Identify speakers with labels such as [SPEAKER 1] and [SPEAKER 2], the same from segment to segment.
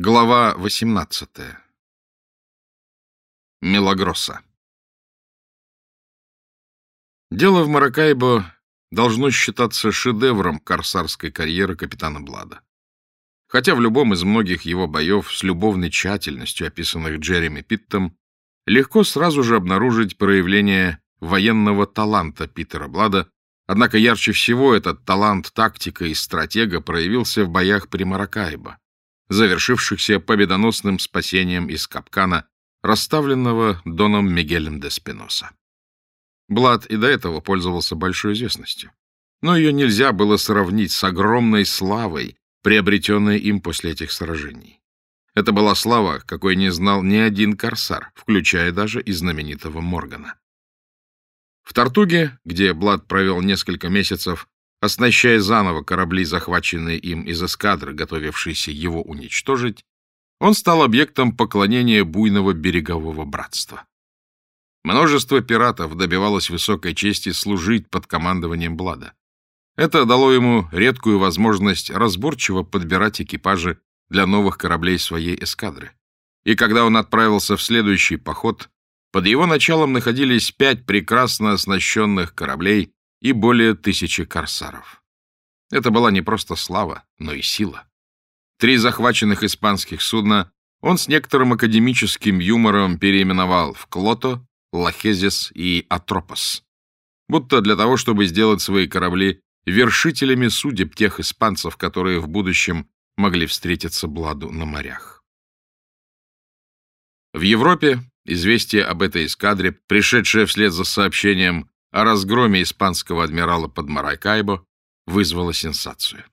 [SPEAKER 1] Глава 18. Мелагросса. Дело в Маракайбо должно считаться шедевром корсарской карьеры капитана Блада. Хотя в любом из многих его боев с любовной тщательностью, описанных Джереми Питтом, легко сразу же обнаружить проявление военного таланта Питера Блада, однако ярче всего этот талант тактика и стратега проявился в боях при Маракайбо завершившихся победоносным спасением из капкана, расставленного Доном Мигелем де Спиноса. Блад и до этого пользовался большой известностью, но ее нельзя было сравнить с огромной славой, приобретенной им после этих сражений. Это была слава, какой не знал ни один корсар, включая даже и знаменитого Моргана. В Тартуге, где Блад провел несколько месяцев, Оснащая заново корабли, захваченные им из эскадры, готовившиеся его уничтожить, он стал объектом поклонения буйного берегового братства. Множество пиратов добивалось высокой чести служить под командованием Блада. Это дало ему редкую возможность разборчиво подбирать экипажи для новых кораблей своей эскадры. И когда он отправился в следующий поход, под его началом находились пять прекрасно оснащенных кораблей, и более тысячи корсаров. Это была не просто слава, но и сила. Три захваченных испанских судна он с некоторым академическим юмором переименовал в Клото, Лахезис и Атропос, будто для того, чтобы сделать свои корабли вершителями судеб тех испанцев, которые в будущем могли встретиться Бладу на морях. В Европе известие об этой эскадре, пришедшее вслед за сообщением о разгроме испанского адмирала под Маракайбо вызвало сенсацию.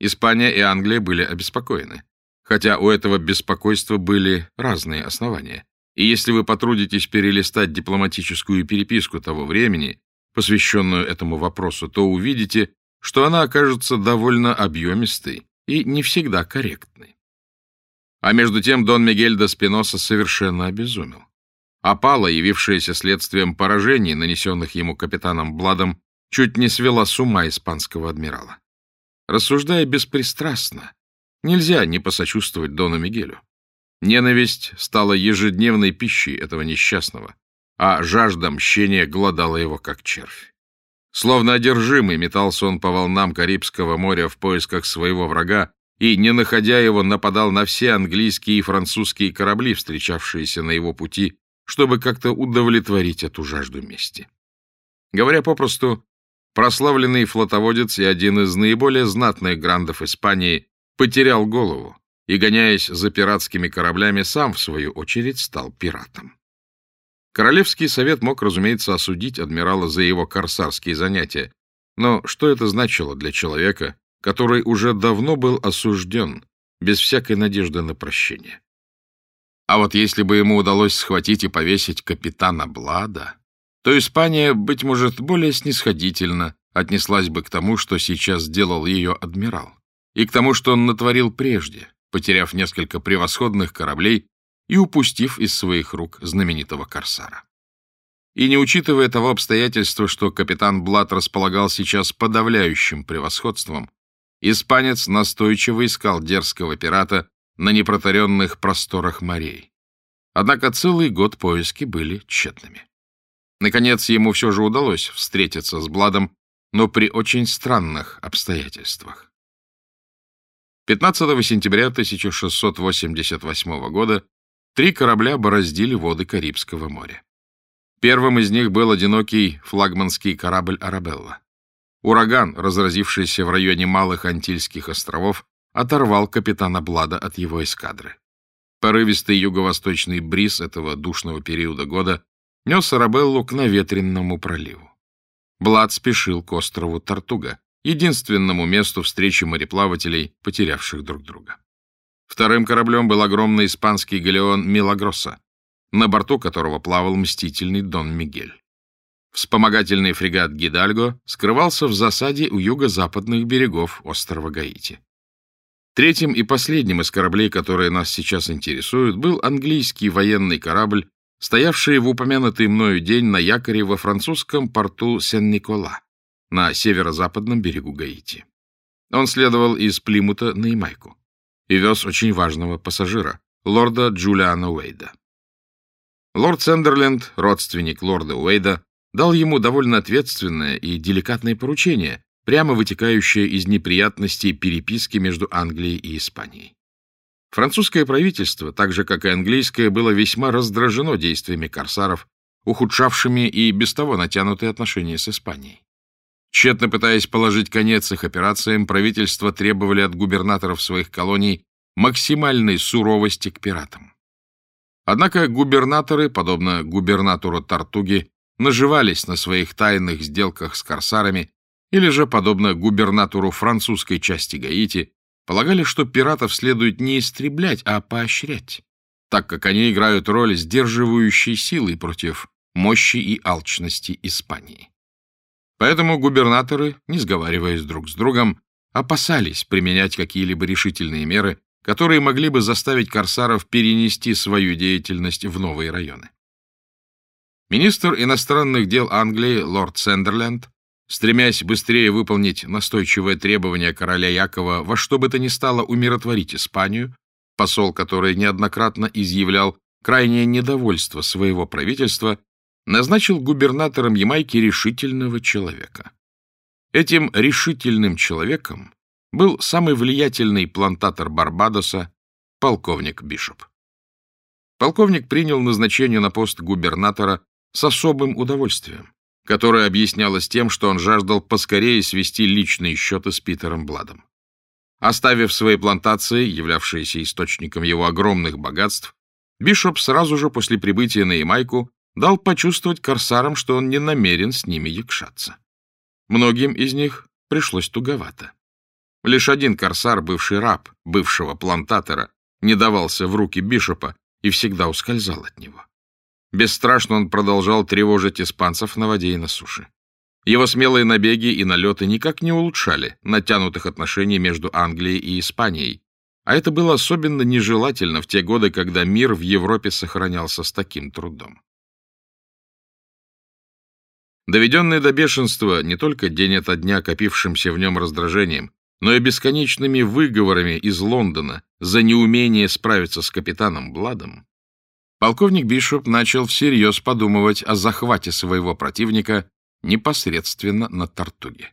[SPEAKER 1] Испания и Англия были обеспокоены, хотя у этого беспокойства были разные основания. И если вы потрудитесь перелистать дипломатическую переписку того времени, посвященную этому вопросу, то увидите, что она окажется довольно объемистой и не всегда корректной. А между тем Дон Мигель де Спиноса совершенно обезумел. Опала, явившаяся следствием поражений, нанесенных ему капитаном Бладом, чуть не свела с ума испанского адмирала. Рассуждая беспристрастно, нельзя не посочувствовать Дону Мигелю. Ненависть стала ежедневной пищей этого несчастного, а жажда мщения глодала его как червь. Словно одержимый метался он по волнам Карибского моря в поисках своего врага и, не находя его, нападал на все английские и французские корабли, встречавшиеся на его пути чтобы как-то удовлетворить эту жажду мести. Говоря попросту, прославленный флотоводец и один из наиболее знатных грандов Испании потерял голову и, гоняясь за пиратскими кораблями, сам, в свою очередь, стал пиратом. Королевский совет мог, разумеется, осудить адмирала за его корсарские занятия, но что это значило для человека, который уже давно был осужден, без всякой надежды на прощение? А вот если бы ему удалось схватить и повесить капитана Блада, то Испания, быть может, более снисходительно отнеслась бы к тому, что сейчас сделал ее адмирал, и к тому, что он натворил прежде, потеряв несколько превосходных кораблей и упустив из своих рук знаменитого корсара. И не учитывая того обстоятельства, что капитан Блад располагал сейчас подавляющим превосходством, испанец настойчиво искал дерзкого пирата на непротаренных просторах морей. Однако целый год поиски были тщетными. Наконец, ему все же удалось встретиться с Бладом, но при очень странных обстоятельствах. 15 сентября 1688 года три корабля бороздили воды Карибского моря. Первым из них был одинокий флагманский корабль «Арабелла». Ураган, разразившийся в районе Малых Антильских островов, оторвал капитана Блада от его эскадры. Порывистый юго-восточный бриз этого душного периода года нес Арабеллу к наветренному проливу. Блад спешил к острову Тартуга, единственному месту встречи мореплавателей, потерявших друг друга. Вторым кораблем был огромный испанский галеон «Милагроса», на борту которого плавал мстительный Дон Мигель. Вспомогательный фрегат «Гидальго» скрывался в засаде у юго-западных берегов острова Гаити. Третьим и последним из кораблей, которые нас сейчас интересуют, был английский военный корабль, стоявший в упомянутый мною день на якоре во французском порту Сен-Никола на северо-западном берегу Гаити. Он следовал из Плимута на Ямайку. и вез очень важного пассажира, лорда Джулиана Уэйда. Лорд Сендерленд, родственник лорда Уэйда, дал ему довольно ответственное и деликатное поручение, прямо вытекающее из неприятностей переписки между Англией и Испанией. Французское правительство, так же как и английское, было весьма раздражено действиями корсаров, ухудшавшими и без того натянутые отношения с Испанией. Тщетно пытаясь положить конец их операциям, правительства требовали от губернаторов своих колоний максимальной суровости к пиратам. Однако губернаторы, подобно губернатору Тартуги, наживались на своих тайных сделках с корсарами или же, подобно губернатору французской части Гаити, полагали, что пиратов следует не истреблять, а поощрять, так как они играют роль сдерживающей силы против мощи и алчности Испании. Поэтому губернаторы, не сговариваясь друг с другом, опасались применять какие-либо решительные меры, которые могли бы заставить корсаров перенести свою деятельность в новые районы. Министр иностранных дел Англии лорд Сендерленд стремясь быстрее выполнить настойчивое требование короля Якова во что бы то ни стало умиротворить Испанию, посол, который неоднократно изъявлял крайнее недовольство своего правительства, назначил губернатором Ямайки решительного человека. Этим решительным человеком был самый влиятельный плантатор Барбадоса, полковник Бишоп. Полковник принял назначение на пост губернатора с особым удовольствием которое объяснялось тем, что он жаждал поскорее свести личные счеты с Питером Бладом. Оставив свои плантации, являвшиеся источником его огромных богатств, Бишоп сразу же после прибытия на Ямайку дал почувствовать корсарам, что он не намерен с ними якшаться. Многим из них пришлось туговато. Лишь один корсар, бывший раб, бывшего плантатора, не давался в руки Бишопа и всегда ускользал от него. Бесстрашно он продолжал тревожить испанцев на воде и на суше. Его смелые набеги и налеты никак не улучшали натянутых отношений между Англией и Испанией, а это было особенно нежелательно в те годы, когда мир в Европе сохранялся с таким трудом. Доведенный до бешенства не только день ото дня копившимся в нем раздражением, но и бесконечными выговорами из Лондона за неумение справиться с капитаном Бладом, полковник Бишоп начал всерьез подумывать о захвате своего противника непосредственно на Тартуге.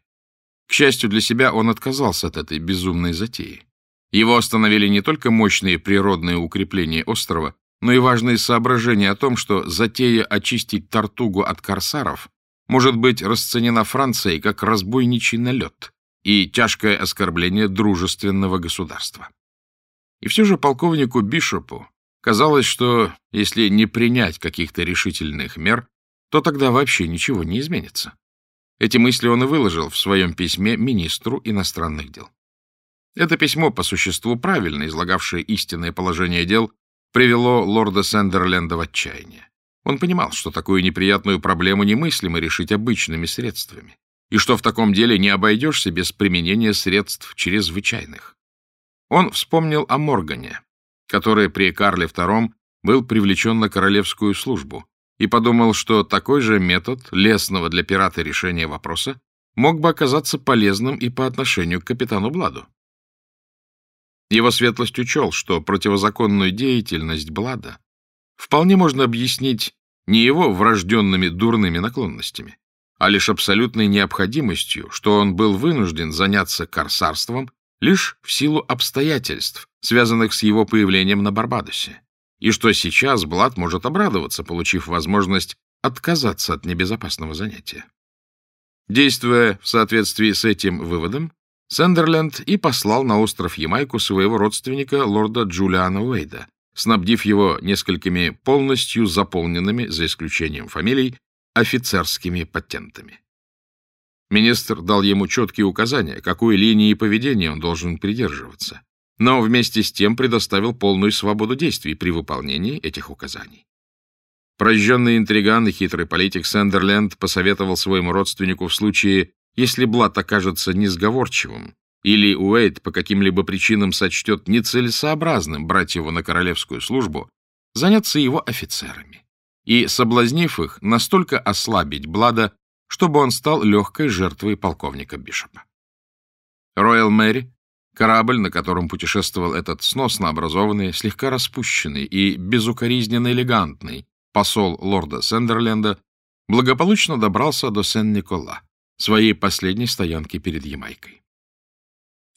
[SPEAKER 1] К счастью для себя, он отказался от этой безумной затеи. Его остановили не только мощные природные укрепления острова, но и важные соображения о том, что затея очистить Тартугу от корсаров может быть расценена Францией как разбойничий налет и тяжкое оскорбление дружественного государства. И все же полковнику Бишопу Казалось, что если не принять каких-то решительных мер, то тогда вообще ничего не изменится. Эти мысли он и выложил в своем письме министру иностранных дел. Это письмо, по существу правильно излагавшее истинное положение дел, привело лорда Сендерленда в отчаяние. Он понимал, что такую неприятную проблему немыслимо решить обычными средствами, и что в таком деле не обойдешься без применения средств чрезвычайных. Он вспомнил о Моргане, который при Карле II был привлечен на королевскую службу, и подумал, что такой же метод лесного для пирата решения вопроса мог бы оказаться полезным и по отношению к капитану Бладу. Его светлость учел, что противозаконную деятельность Блада вполне можно объяснить не его врожденными дурными наклонностями, а лишь абсолютной необходимостью, что он был вынужден заняться корсарством лишь в силу обстоятельств, связанных с его появлением на Барбадосе, и что сейчас Блад может обрадоваться, получив возможность отказаться от небезопасного занятия. Действуя в соответствии с этим выводом, Сендерленд и послал на остров Ямайку своего родственника лорда Джулиана Уэйда, снабдив его несколькими полностью заполненными, за исключением фамилий, офицерскими патентами. Министр дал ему четкие указания, какой линии поведения он должен придерживаться, но вместе с тем предоставил полную свободу действий при выполнении этих указаний. Прожженный интриган и хитрый политик Сендерленд посоветовал своему родственнику в случае, если Блат окажется несговорчивым, или Уэйт по каким-либо причинам сочтет нецелесообразным брать его на королевскую службу, заняться его офицерами и, соблазнив их, настолько ослабить Блада, чтобы он стал легкой жертвой полковника Бишопа. Роyal Мэри Корабль, на котором путешествовал этот сносно образованный, слегка распущенный и безукоризненно элегантный посол лорда Сендерленда, благополучно добрался до Сен-Никола, своей последней стоянки перед Ямайкой.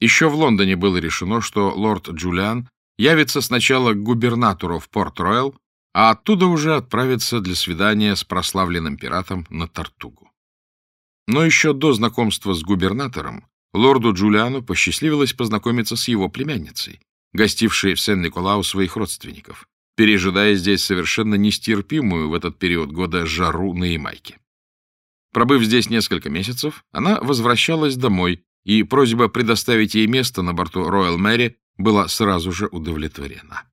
[SPEAKER 1] Еще в Лондоне было решено, что лорд Джулиан явится сначала к губернатору в Порт-Роyal, а оттуда уже отправится для свидания с прославленным пиратом на Тартугу. Но еще до знакомства с губернатором лорду Джулиану посчастливилось познакомиться с его племянницей, гостившей в Сен-Николау своих родственников, пережидая здесь совершенно нестерпимую в этот период года жару на Ямайке. Пробыв здесь несколько месяцев, она возвращалась домой, и просьба предоставить ей место на борту Royal Mary была сразу же удовлетворена.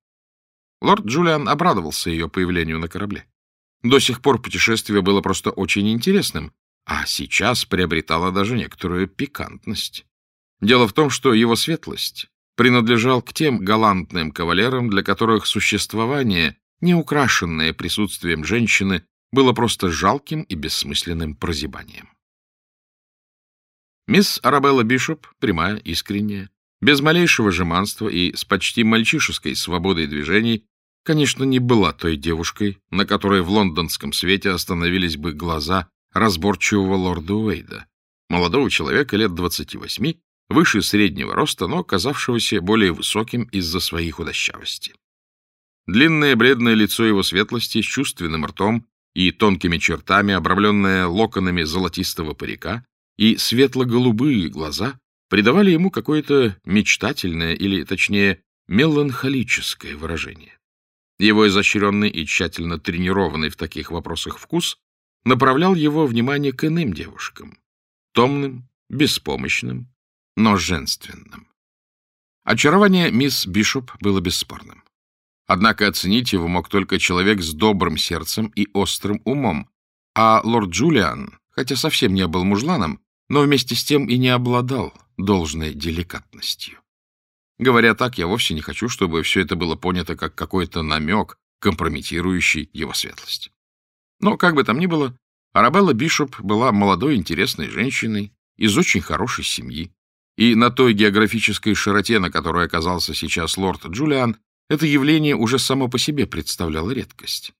[SPEAKER 1] Лорд Джулиан обрадовался ее появлению на корабле. До сих пор путешествие было просто очень интересным, а сейчас приобретало даже некоторую пикантность. Дело в том, что его светлость принадлежал к тем галантным кавалерам, для которых существование, не украшенное присутствием женщины, было просто жалким и бессмысленным прозябанием. Мисс Арабелла Бишоп, прямая, искренняя, без малейшего жеманства и с почти мальчишеской свободой движений, конечно, не была той девушкой, на которой в лондонском свете остановились бы глаза разборчивого лорда Уэйда, молодого человека лет 28, выше среднего роста, но казавшегося более высоким из-за своей худощавости. Длинное бледное лицо его светлости с чувственным ртом и тонкими чертами, обрамленное локонами золотистого парика, и светло-голубые глаза придавали ему какое-то мечтательное или, точнее, меланхолическое выражение. Его изощренный и тщательно тренированный в таких вопросах вкус направлял его внимание к иным девушкам, томным, беспомощным, но женственным. Очарование мисс Бишоп было бесспорным. Однако оценить его мог только человек с добрым сердцем и острым умом, а лорд Джулиан, хотя совсем не был мужланом, но вместе с тем и не обладал должной деликатностью. Говоря так, я вовсе не хочу, чтобы все это было понято как какой-то намек, компрометирующий его светлость. Но, как бы там ни было, Арабелла Бишоп была молодой интересной женщиной из очень хорошей семьи, и на той географической широте, на которой оказался сейчас лорд Джулиан, это явление уже само по себе представляло редкость.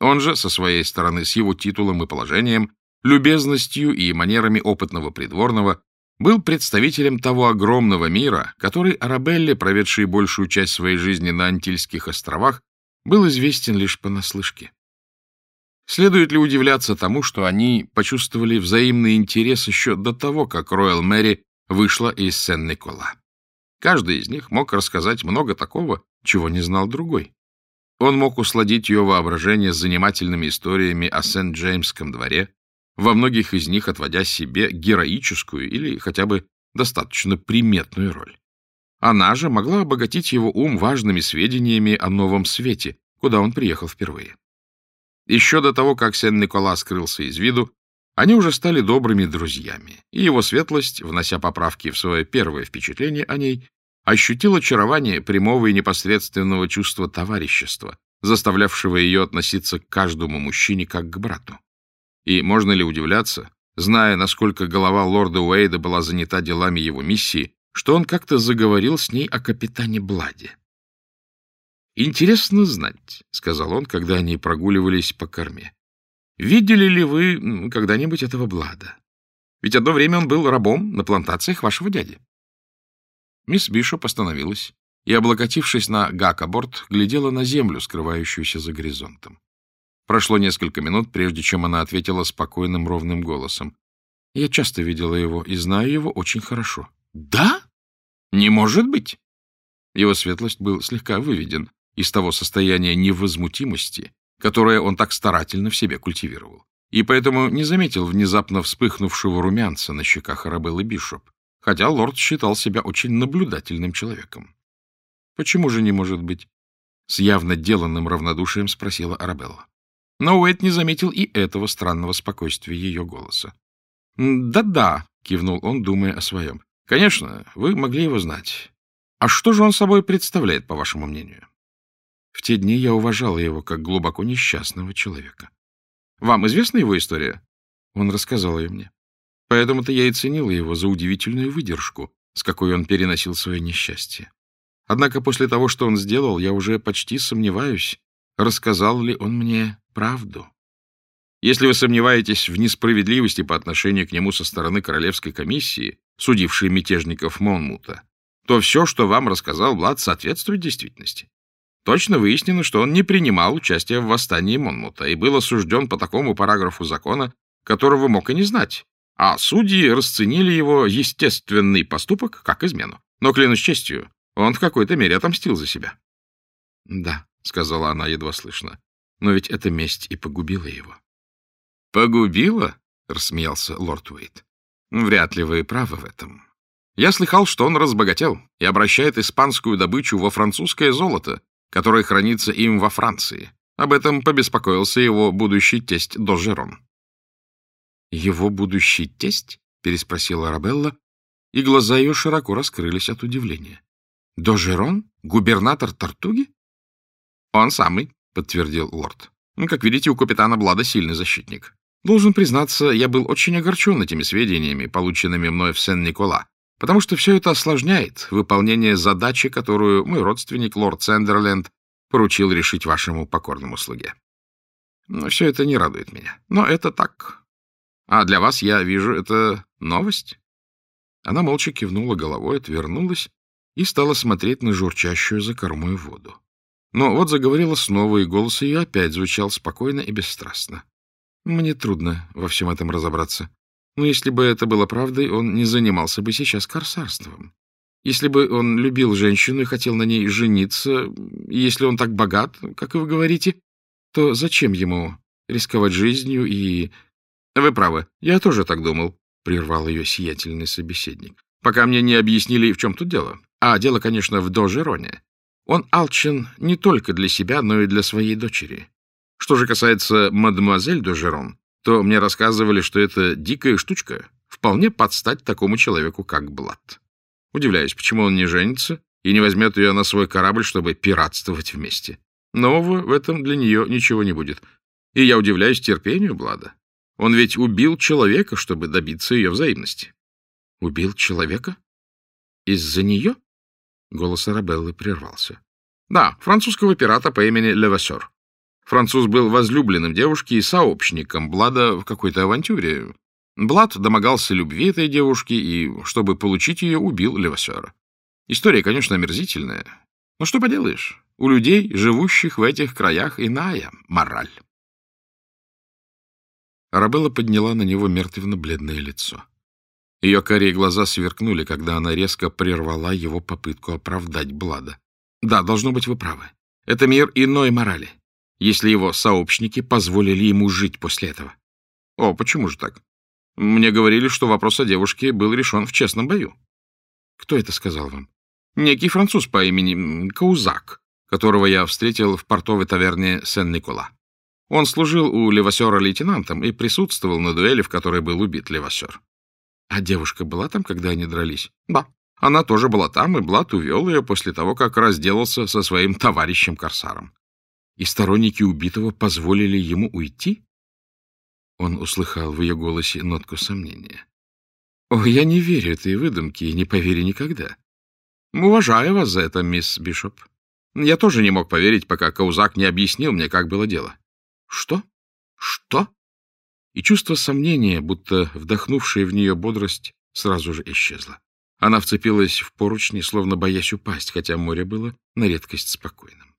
[SPEAKER 1] Он же, со своей стороны, с его титулом и положением, любезностью и манерами опытного придворного, был представителем того огромного мира, который Арабелле, проведшей большую часть своей жизни на Антильских островах, был известен лишь понаслышке. Следует ли удивляться тому, что они почувствовали взаимный интерес еще до того, как Роyal Мэри вышла из Сен-Никола? Каждый из них мог рассказать много такого, чего не знал другой. Он мог усладить ее воображение занимательными историями о Сент-Джеймском дворе, во многих из них отводя себе героическую или хотя бы достаточно приметную роль. Она же могла обогатить его ум важными сведениями о новом свете, куда он приехал впервые. Еще до того, как Сен-Никола скрылся из виду, они уже стали добрыми друзьями, и его светлость, внося поправки в свое первое впечатление о ней, ощутил очарование прямого и непосредственного чувства товарищества, заставлявшего ее относиться к каждому мужчине как к брату. И можно ли удивляться, зная, насколько голова лорда Уэйда была занята делами его миссии, что он как-то заговорил с ней о капитане Бладе. «Интересно знать», — сказал он, когда они прогуливались по корме. «Видели ли вы когда-нибудь этого Блада? Ведь одно время он был рабом на плантациях вашего дяди». Мисс Бишоп остановилась и, облокотившись на гакоборд, глядела на землю, скрывающуюся за горизонтом. Прошло несколько минут, прежде чем она ответила спокойным ровным голосом. «Я часто видела его и знаю его очень хорошо». «Да? Не может быть!» Его светлость был слегка выведен из того состояния невозмутимости, которое он так старательно в себе культивировал, и поэтому не заметил внезапно вспыхнувшего румянца на щеках Арабеллы Бишоп, хотя лорд считал себя очень наблюдательным человеком. «Почему же не может быть?» — с явно деланным равнодушием спросила Арабелла. Но Уэйт не заметил и этого странного спокойствия ее голоса. «Да-да», — кивнул он, думая о своем. «Конечно, вы могли его знать. А что же он собой представляет, по вашему мнению?» В те дни я уважала его как глубоко несчастного человека. Вам известна его история? Он рассказал ее мне. Поэтому-то я и ценила его за удивительную выдержку, с какой он переносил свое несчастье. Однако после того, что он сделал, я уже почти сомневаюсь, рассказал ли он мне правду. Если вы сомневаетесь в несправедливости по отношению к нему со стороны Королевской комиссии, судившей мятежников Монмута, то все, что вам рассказал Блад, соответствует действительности. Точно выяснено, что он не принимал участия в восстании Монмута и был осужден по такому параграфу закона, которого мог и не знать, а судьи расценили его естественный поступок как измену. Но, клянусь честью, он в какой-то мере отомстил за себя. — Да, — сказала она едва слышно, — но ведь эта месть и погубила его. — Погубила? — рассмеялся лорд Уэйт. — Вряд ли вы правы в этом. Я слыхал, что он разбогател и обращает испанскую добычу во французское золото, которое хранится им во Франции. Об этом побеспокоился его будущий тесть Дожерон. «Его будущий тесть?» — переспросила Арабелла, и глаза ее широко раскрылись от удивления. «Дожерон? Губернатор Тартуги?» «Он самый», — подтвердил лорд. «Ну, как видите, у капитана Блада сильный защитник. Должен признаться, я был очень огорчен этими сведениями, полученными мной в Сен-Никола, потому что все это осложняет выполнение задачи, которую мой родственник, лорд Сендерленд, поручил решить вашему покорному слуге. Но все это не радует меня. Но это так. А для вас, я вижу, это новость? Она молча кивнула головой, отвернулась и стала смотреть на журчащую за кормой воду. Но вот заговорила снова, и голос ее опять звучал спокойно и бесстрастно. Мне трудно во всем этом разобраться. Но если бы это было правдой, он не занимался бы сейчас корсарством. Если бы он любил женщину и хотел на ней жениться, если он так богат, как вы говорите, то зачем ему рисковать жизнью и... — Вы правы, я тоже так думал, — прервал ее сиятельный собеседник, — пока мне не объяснили, в чем тут дело. А дело, конечно, в Дожероне. Он алчен не только для себя, но и для своей дочери. Что же касается мадемуазель Дожерон, то мне рассказывали, что это дикая штучка, вполне подстать такому человеку, как Блад. Удивляюсь, почему он не женится и не возьмет ее на свой корабль, чтобы пиратствовать вместе. Нового в этом для нее ничего не будет. И я удивляюсь терпению Блада. Он ведь убил человека, чтобы добиться ее взаимности. Убил человека? Из-за нее? Голос Арабеллы прервался. Да, французского пирата по имени Левасер. Француз был возлюбленным девушки и сообщником Блада в какой-то авантюре. Блад домогался любви этой девушки и, чтобы получить ее, убил Левасера. История, конечно, омерзительная. Но что поделаешь, у людей, живущих в этих краях, иная мораль. Арабелла подняла на него мертвенно-бледное лицо. Ее карие глаза сверкнули, когда она резко прервала его попытку оправдать Блада. Да, должно быть, вы правы. Это мир иной морали если его сообщники позволили ему жить после этого. О, почему же так? Мне говорили, что вопрос о девушке был решен в честном бою. Кто это сказал вам? Некий француз по имени Каузак, которого я встретил в портовой таверне Сен-Никола. Он служил у Левасера лейтенантом и присутствовал на дуэли, в которой был убит Левасер. А девушка была там, когда они дрались? Да. Она тоже была там, и Блат увел ее после того, как разделался со своим товарищем-корсаром и сторонники убитого позволили ему уйти? Он услыхал в ее голосе нотку сомнения. — О, я не верю этой выдумке и не поверю никогда. — Уважаю вас за это, мисс Бишоп. Я тоже не мог поверить, пока Каузак не объяснил мне, как было дело. — Что? Что? И чувство сомнения, будто вдохнувшее в нее бодрость, сразу же исчезло. Она вцепилась в поручни, словно боясь упасть, хотя море было на редкость спокойным.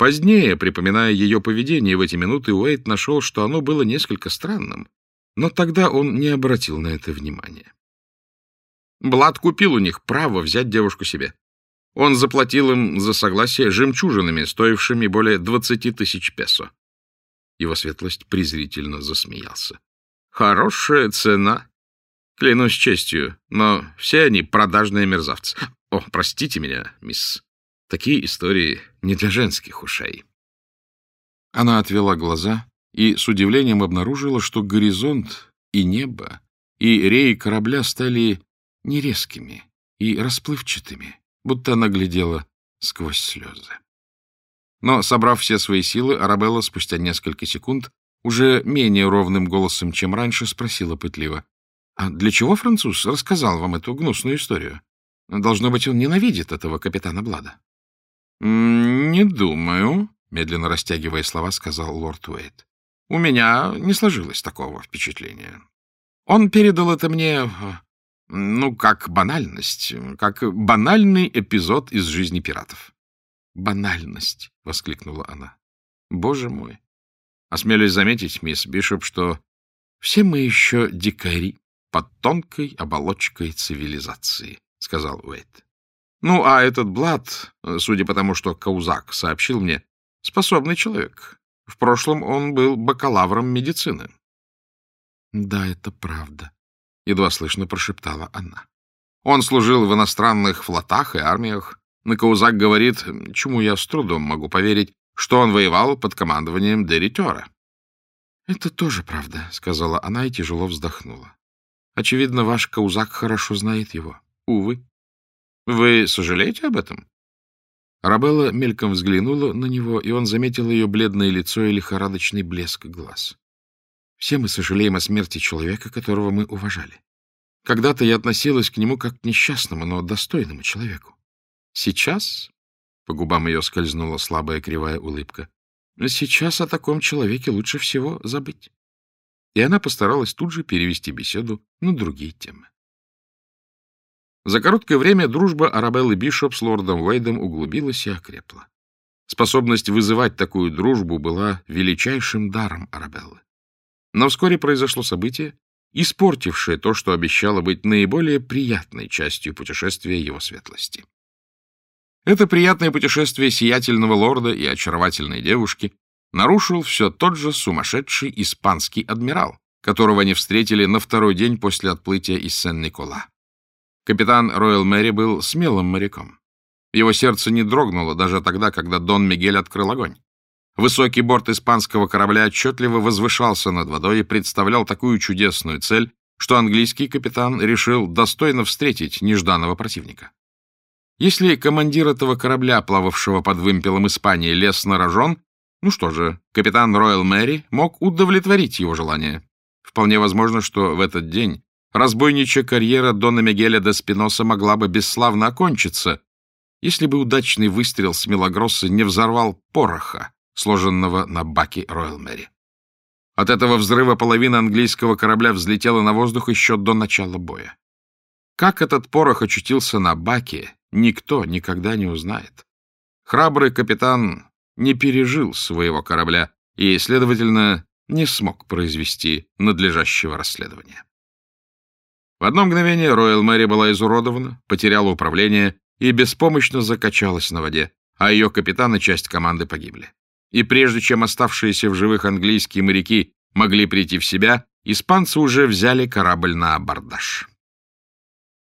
[SPEAKER 1] Позднее, припоминая ее поведение в эти минуты, Уэйт нашел, что оно было несколько странным, но тогда он не обратил на это внимания. Блад купил у них право взять девушку себе. Он заплатил им за согласие жемчужинами, стоившими более двадцати тысяч песо. Его светлость презрительно засмеялся. «Хорошая цена. Клянусь честью, но все они продажные мерзавцы. О, простите меня, мисс. Такие истории не для женских ушей. Она отвела глаза и с удивлением обнаружила, что горизонт и небо, и реи корабля стали нерезкими и расплывчатыми, будто она глядела сквозь слезы. Но, собрав все свои силы, Арабелла спустя несколько секунд уже менее ровным голосом, чем раньше, спросила пытливо. А для чего француз рассказал вам эту гнусную историю? Должно быть, он ненавидит этого капитана Блада. — Не думаю, — медленно растягивая слова, сказал лорд Уэйт. — У меня не сложилось такого впечатления. Он передал это мне, ну, как банальность, как банальный эпизод из жизни пиратов. — Банальность, — воскликнула она. — Боже мой! Осмелюсь заметить, мисс Бишоп, что все мы еще дикари под тонкой оболочкой цивилизации, — сказал Уэйт. Ну, а этот Блад, судя по тому, что Каузак сообщил мне, способный человек. В прошлом он был бакалавром медицины. — Да, это правда, — едва слышно прошептала она. Он служил в иностранных флотах и армиях. На Каузак говорит, чему я с трудом могу поверить, что он воевал под командованием Деритера. — Это тоже правда, — сказала она и тяжело вздохнула. — Очевидно, ваш Каузак хорошо знает его. Увы. Вы сожалеете об этом? Арабелла мельком взглянула на него, и он заметил ее бледное лицо и лихорадочный блеск глаз. Все мы сожалеем о смерти человека, которого мы уважали. Когда-то я относилась к нему как к несчастному, но достойному человеку. Сейчас, — по губам ее скользнула слабая кривая улыбка, — сейчас о таком человеке лучше всего забыть. И она постаралась тут же перевести беседу на другие темы. За короткое время дружба Арабеллы Бишоп с лордом Уэйдом углубилась и окрепла. Способность вызывать такую дружбу была величайшим даром Арабеллы. Но вскоре произошло событие, испортившее то, что обещало быть наиболее приятной частью путешествия его светлости. Это приятное путешествие сиятельного лорда и очаровательной девушки нарушил все тот же сумасшедший испанский адмирал, которого они встретили на второй день после отплытия из Сен-Никола. Капитан Роyal Мэри был смелым моряком. Его сердце не дрогнуло даже тогда, когда Дон Мигель открыл огонь. Высокий борт испанского корабля отчетливо возвышался над водой и представлял такую чудесную цель, что английский капитан решил достойно встретить нежданного противника. Если командир этого корабля, плававшего под вымпелом Испании, лес на рожон, ну что же, капитан Роyal Мэри мог удовлетворить его желание. Вполне возможно, что в этот день разбойничья карьера Дона Мигеля де Спиноса могла бы бесславно окончиться, если бы удачный выстрел с Мелагроссы не взорвал пороха, сложенного на баке Роyal Мэри. От этого взрыва половина английского корабля взлетела на воздух еще до начала боя. Как этот порох очутился на баке, никто никогда не узнает. Храбрый капитан не пережил своего корабля и, следовательно, не смог произвести надлежащего расследования. В одно мгновение Роyal Мэри была изуродована, потеряла управление и беспомощно закачалась на воде, а ее капитан и часть команды погибли. И прежде чем оставшиеся в живых английские моряки могли прийти в себя, испанцы уже взяли корабль на абордаж.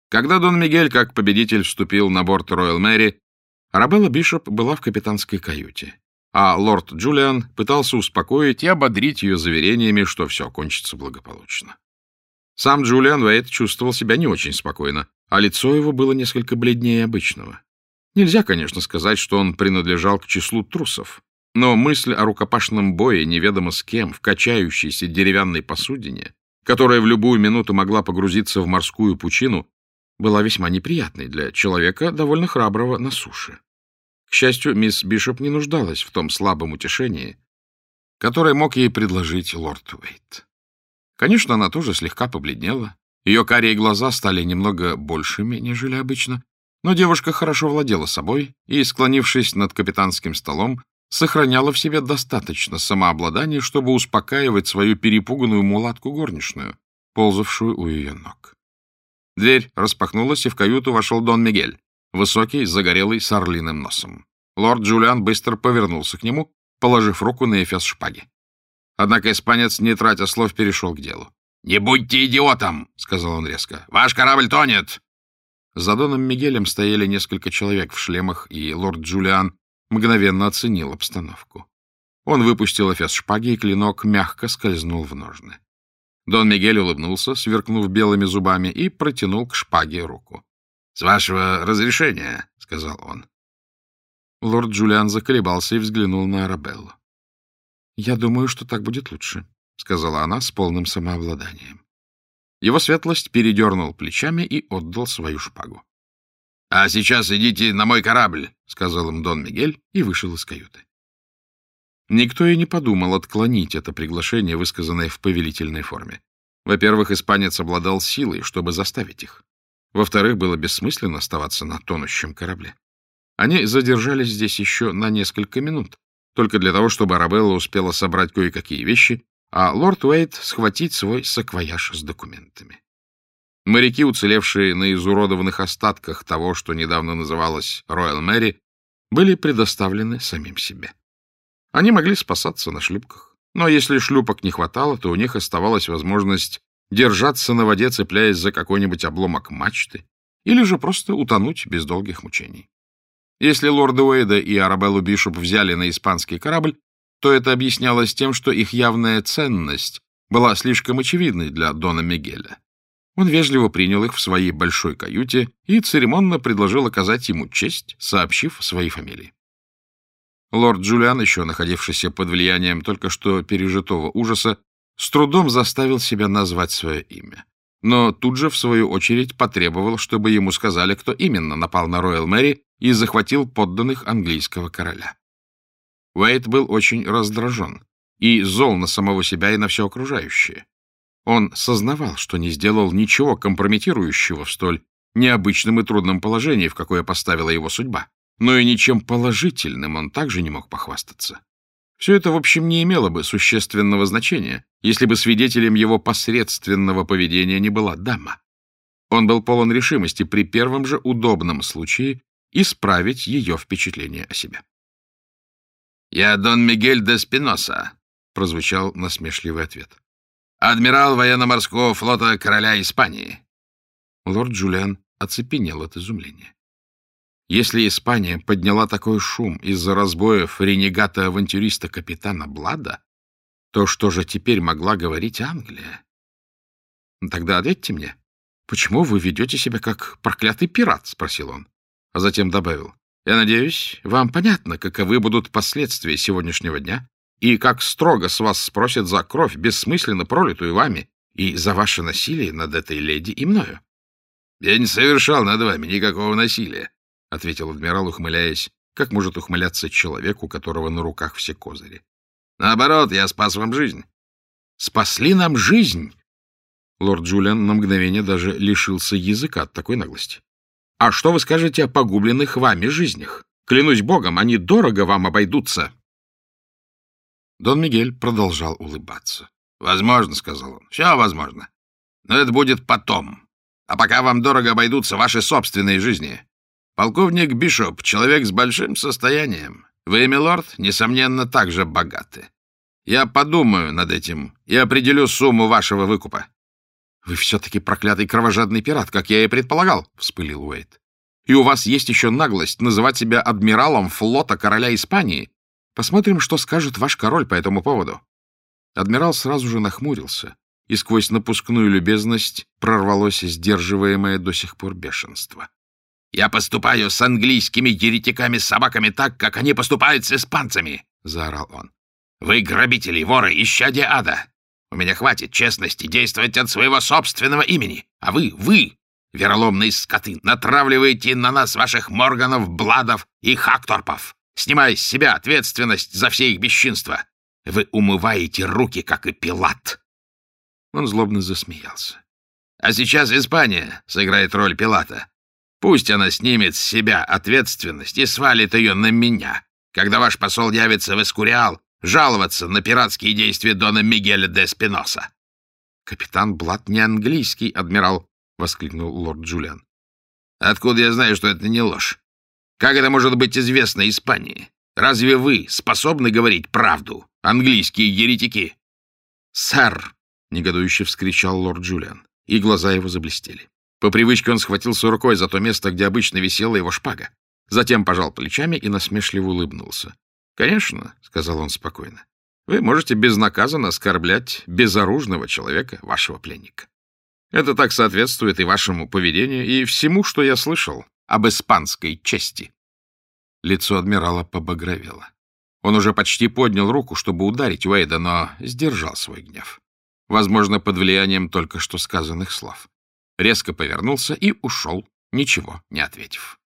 [SPEAKER 1] Когда Дон Мигель как победитель вступил на борт Роyal Мэри, Арабелла Бишоп была в капитанской каюте, а лорд Джулиан пытался успокоить и ободрить ее заверениями, что все кончится благополучно. Сам Джулиан Уэйт чувствовал себя не очень спокойно, а лицо его было несколько бледнее обычного. Нельзя, конечно, сказать, что он принадлежал к числу трусов, но мысль о рукопашном бое неведомо с кем в качающейся деревянной посудине, которая в любую минуту могла погрузиться в морскую пучину, была весьма неприятной для человека, довольно храброго на суше. К счастью, мисс Бишоп не нуждалась в том слабом утешении, которое мог ей предложить лорд Уэйт. Конечно, она тоже слегка побледнела. Ее карие глаза стали немного большими, нежели обычно, но девушка хорошо владела собой и, склонившись над капитанским столом, сохраняла в себе достаточно самообладания, чтобы успокаивать свою перепуганную мулатку горничную, ползавшую у ее ног. Дверь распахнулась, и в каюту вошел Дон Мигель, высокий, загорелый, с орлиным носом. Лорд Джулиан быстро повернулся к нему, положив руку на эфес шпаги. Однако испанец, не тратя слов, перешел к делу. «Не будьте идиотом!» — сказал он резко. «Ваш корабль тонет!» За Доном Мигелем стояли несколько человек в шлемах, и лорд Джулиан мгновенно оценил обстановку. Он выпустил эфес шпаги, и клинок мягко скользнул в ножны. Дон Мигель улыбнулся, сверкнув белыми зубами, и протянул к шпаге руку. — С вашего разрешения, — сказал он. Лорд Джулиан заколебался и взглянул на Арабеллу. — Я думаю, что так будет лучше, — сказала она с полным самообладанием. Его светлость передернул плечами и отдал свою шпагу. — А сейчас идите на мой корабль, — сказал им Дон Мигель и вышел из каюты. Никто и не подумал отклонить это приглашение, высказанное в повелительной форме. Во-первых, испанец обладал силой, чтобы заставить их. Во-вторых, было бессмысленно оставаться на тонущем корабле. Они задержались здесь еще на несколько минут, только для того, чтобы Арабелла успела собрать кое-какие вещи, а лорд Уэйт схватить свой саквояж с документами. Моряки, уцелевшие на изуродованных остатках того, что недавно называлось Роyal Мэри, были предоставлены самим себе. Они могли спасаться на шлюпках, но если шлюпок не хватало, то у них оставалась возможность держаться на воде, цепляясь за какой-нибудь обломок мачты, или же просто утонуть без долгих мучений. Если лорда Уэйда и Арабеллу Бишоп взяли на испанский корабль, то это объяснялось тем, что их явная ценность была слишком очевидной для Дона Мигеля. Он вежливо принял их в своей большой каюте и церемонно предложил оказать ему честь, сообщив свои фамилии. Лорд Джулиан, еще находившийся под влиянием только что пережитого ужаса, с трудом заставил себя назвать свое имя. Но тут же, в свою очередь, потребовал, чтобы ему сказали, кто именно напал на Роyal Мэри и захватил подданных английского короля. Уэйт был очень раздражен и зол на самого себя и на все окружающее. Он сознавал, что не сделал ничего компрометирующего в столь необычном и трудном положении, в какое поставила его судьба. Но и ничем положительным он также не мог похвастаться. Все это, в общем, не имело бы существенного значения, если бы свидетелем его посредственного поведения не была дама. Он был полон решимости при первом же удобном случае исправить ее впечатление о себе. «Я Дон Мигель де Спиноса», — прозвучал насмешливый ответ адмирал военно-морского флота короля Испании. Лорд Джулиан оцепенел от изумления. Если Испания подняла такой шум из-за разбоев ренегата-авантюриста капитана Блада, то что же теперь могла говорить Англия? Тогда ответьте мне, почему вы ведете себя как проклятый пират? — спросил он. А затем добавил. Я надеюсь, вам понятно, каковы будут последствия сегодняшнего дня и как строго с вас спросят за кровь, бессмысленно пролитую вами, и за ваше насилие над этой леди и мною. — Я не совершал над вами никакого насилия, — ответил адмирал, ухмыляясь, как может ухмыляться человек, у которого на руках все козыри. — Наоборот, я спас вам жизнь. — Спасли нам жизнь! Лорд Джулиан на мгновение даже лишился языка от такой наглости. — А что вы скажете о погубленных вами жизнях? Клянусь богом, они дорого вам обойдутся. Дон Мигель продолжал улыбаться. — Возможно, — сказал он, — все возможно. Но это будет потом. А пока вам дорого обойдутся ваши собственные жизни. Полковник Бишоп — человек с большим состоянием. Вы, милорд, несомненно, также богаты. Я подумаю над этим и определю сумму вашего выкупа. — Вы все-таки проклятый кровожадный пират, как я и предполагал, — вспылил Уэйт. — И у вас есть еще наглость называть себя адмиралом флота короля Испании, Посмотрим, что скажет ваш король по этому поводу. Адмирал сразу же нахмурился, и сквозь напускную любезность прорвалось сдерживаемое до сих пор бешенство. «Я поступаю с английскими еретиками-собаками так, как они поступают с испанцами!» — заорал он. «Вы грабители, воры, исчадия ада! У меня хватит честности действовать от своего собственного имени, а вы, вы, вероломные скоты, натравливаете на нас ваших Морганов, Бладов и Хакторпов! Снимай с себя ответственность за все их бесчинства. Вы умываете руки, как и Пилат. Он злобно засмеялся. А сейчас Испания сыграет роль Пилата. Пусть она снимет с себя ответственность и свалит ее на меня, когда ваш посол явится в Эскуриал жаловаться на пиратские действия Дона Мигеля де Спиноса. — Капитан Блат не английский, адмирал, — воскликнул лорд Джулиан. — Откуда я знаю, что это не ложь? Как это может быть известно Испании? Разве вы способны говорить правду, английские еретики? — Сэр! — негодующе вскричал лорд Джулиан, и глаза его заблестели. По привычке он схватился рукой за то место, где обычно висела его шпага. Затем пожал плечами и насмешливо улыбнулся. — Конечно, — сказал он спокойно, — вы можете безнаказанно оскорблять безоружного человека, вашего пленника. Это так соответствует и вашему поведению, и всему, что я слышал об испанской чести. Лицо адмирала побагровело. Он уже почти поднял руку, чтобы ударить Уэйда, но сдержал свой гнев. возможно, под влиянием только что сказанных слов. Резко повернулся и ушел, ничего не ответив.